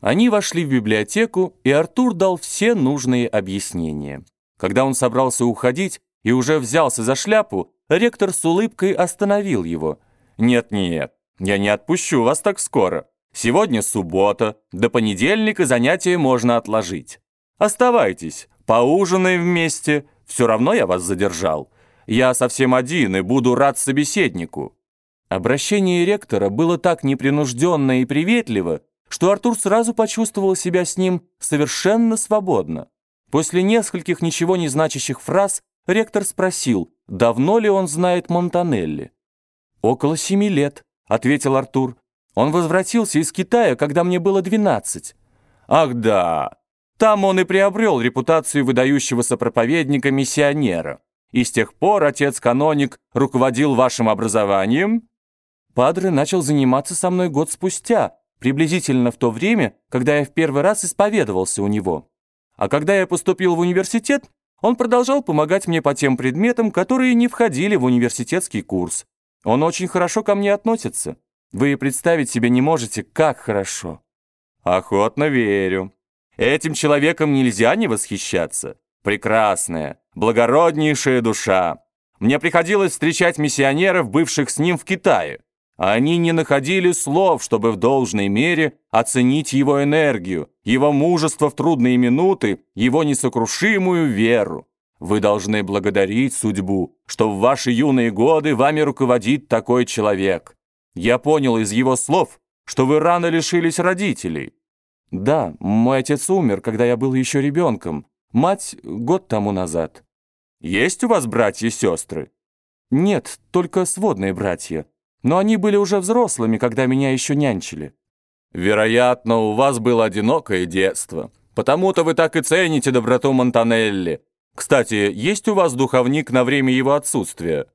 Они вошли в библиотеку, и Артур дал все нужные объяснения. Когда он собрался уходить и уже взялся за шляпу, ректор с улыбкой остановил его. «Нет-нет, я не отпущу вас так скоро. Сегодня суббота, до понедельника занятия можно отложить. Оставайтесь, поужинаем вместе, все равно я вас задержал. Я совсем один и буду рад собеседнику». Обращение ректора было так непринужденно и приветливо, что Артур сразу почувствовал себя с ним совершенно свободно. После нескольких ничего не значащих фраз ректор спросил, давно ли он знает Монтанелли. «Около семи лет», — ответил Артур. «Он возвратился из Китая, когда мне было двенадцать». «Ах да, там он и приобрел репутацию выдающегося проповедника-миссионера. И с тех пор отец-каноник руководил вашим образованием?» Падре начал заниматься со мной год спустя, приблизительно в то время, когда я в первый раз исповедовался у него. А когда я поступил в университет, он продолжал помогать мне по тем предметам, которые не входили в университетский курс. Он очень хорошо ко мне относится. Вы представить себе не можете, как хорошо. Охотно верю. Этим человеком нельзя не восхищаться. Прекрасная, благороднейшая душа. Мне приходилось встречать миссионеров, бывших с ним в Китае. Они не находили слов, чтобы в должной мере оценить его энергию, его мужество в трудные минуты, его несокрушимую веру. Вы должны благодарить судьбу, что в ваши юные годы вами руководит такой человек. Я понял из его слов, что вы рано лишились родителей. Да, мой отец умер, когда я был еще ребенком. Мать год тому назад. Есть у вас братья и сестры? Нет, только сводные братья но они были уже взрослыми, когда меня еще нянчили. Вероятно, у вас было одинокое детство. Потому-то вы так и цените доброту Монтанелли. Кстати, есть у вас духовник на время его отсутствия?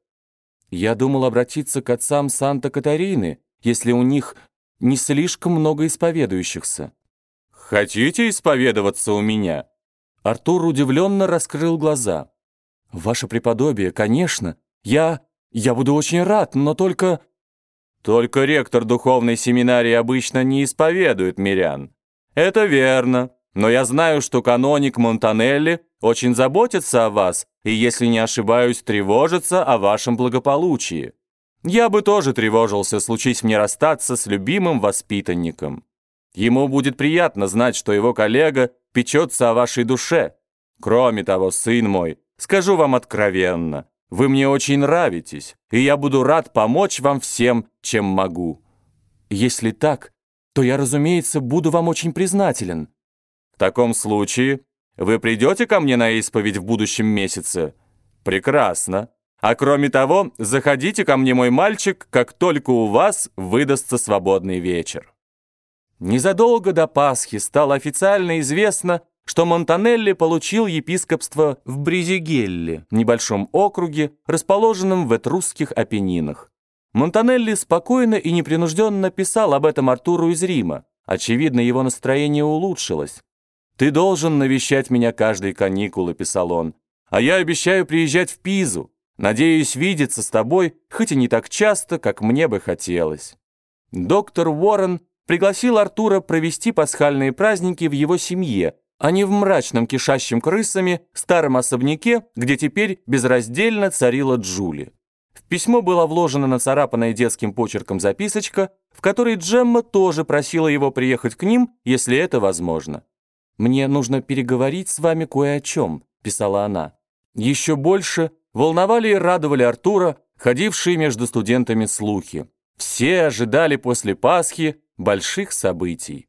Я думал обратиться к отцам Санта-Катарины, если у них не слишком много исповедующихся. Хотите исповедоваться у меня? Артур удивленно раскрыл глаза. Ваше преподобие, конечно. Я... я буду очень рад, но только... Только ректор духовной семинарии обычно не исповедует мирян. Это верно, но я знаю, что каноник Монтанелли очень заботится о вас и, если не ошибаюсь, тревожится о вашем благополучии. Я бы тоже тревожился, случись мне расстаться с любимым воспитанником. Ему будет приятно знать, что его коллега печется о вашей душе. Кроме того, сын мой, скажу вам откровенно, вы мне очень нравитесь, и я буду рад помочь вам всем, чем могу. Если так, то я, разумеется, буду вам очень признателен. В таком случае вы придете ко мне на исповедь в будущем месяце? Прекрасно. А кроме того, заходите ко мне, мой мальчик, как только у вас выдастся свободный вечер. Незадолго до Пасхи стало официально известно, что Монтанелли получил епископство в Бризигелле, небольшом округе, расположенном в Этрусских Апеннинах. Монтанелли спокойно и непринужденно писал об этом Артуру из Рима. Очевидно, его настроение улучшилось. «Ты должен навещать меня каждые каникулы», — писал он. «А я обещаю приезжать в Пизу. Надеюсь видеться с тобой, хоть и не так часто, как мне бы хотелось». Доктор Уоррен пригласил Артура провести пасхальные праздники в его семье, а не в мрачном кишащем крысами старом особняке, где теперь безраздельно царила Джули. В письмо была вложена нацарапанная детским почерком записочка, в которой Джемма тоже просила его приехать к ним, если это возможно. «Мне нужно переговорить с вами кое о чем», — писала она. Еще больше волновали и радовали Артура, ходившие между студентами слухи. Все ожидали после Пасхи больших событий.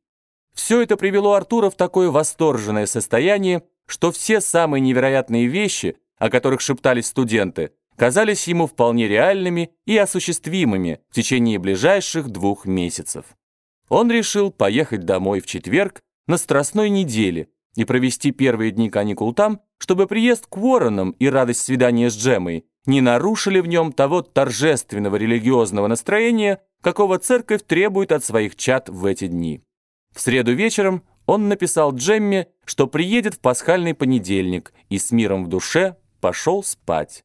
Все это привело Артура в такое восторженное состояние, что все самые невероятные вещи, о которых шептались студенты, казались ему вполне реальными и осуществимыми в течение ближайших двух месяцев. Он решил поехать домой в четверг на Страстной неделе и провести первые дни каникул там, чтобы приезд к Уорренам и радость свидания с Джемой не нарушили в нем того торжественного религиозного настроения, какого церковь требует от своих чад в эти дни. В среду вечером он написал Джемме, что приедет в пасхальный понедельник и с миром в душе пошел спать.